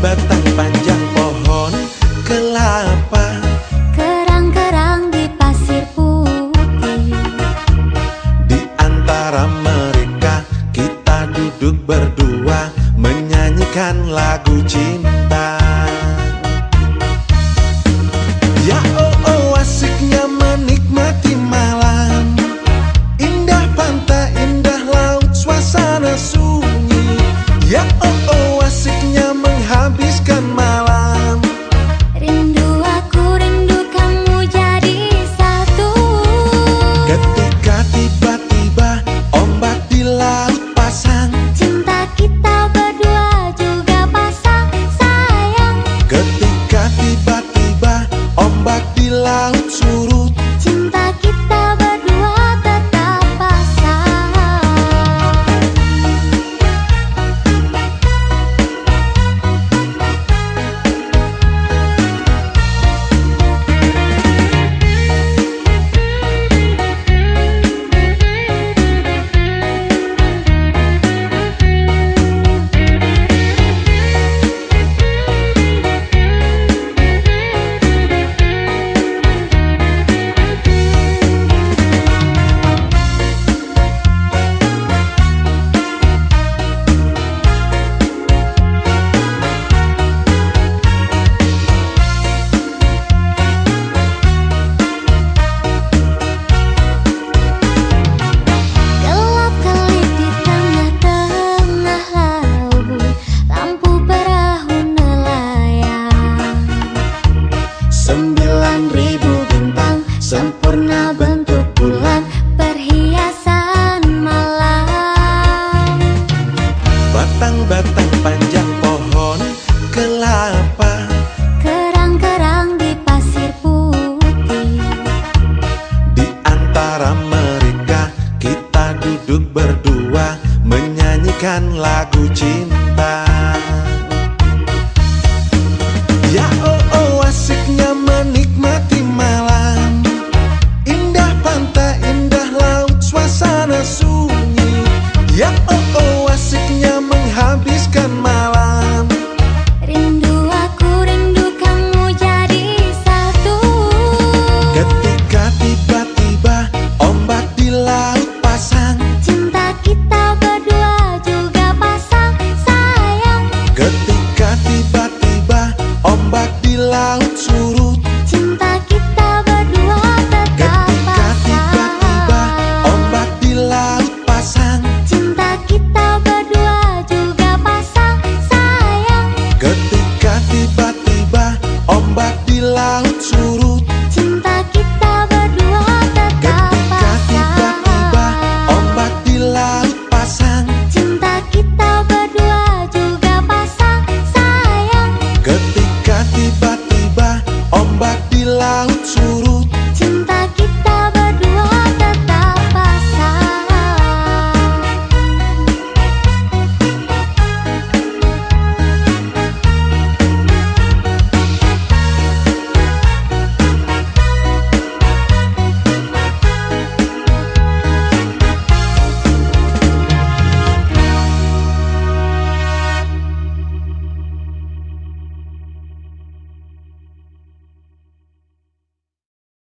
batang panjang pohon kelapa. Kerang-kerang di pasir putih. Di antara mereka kita duduk berdua. pernah benci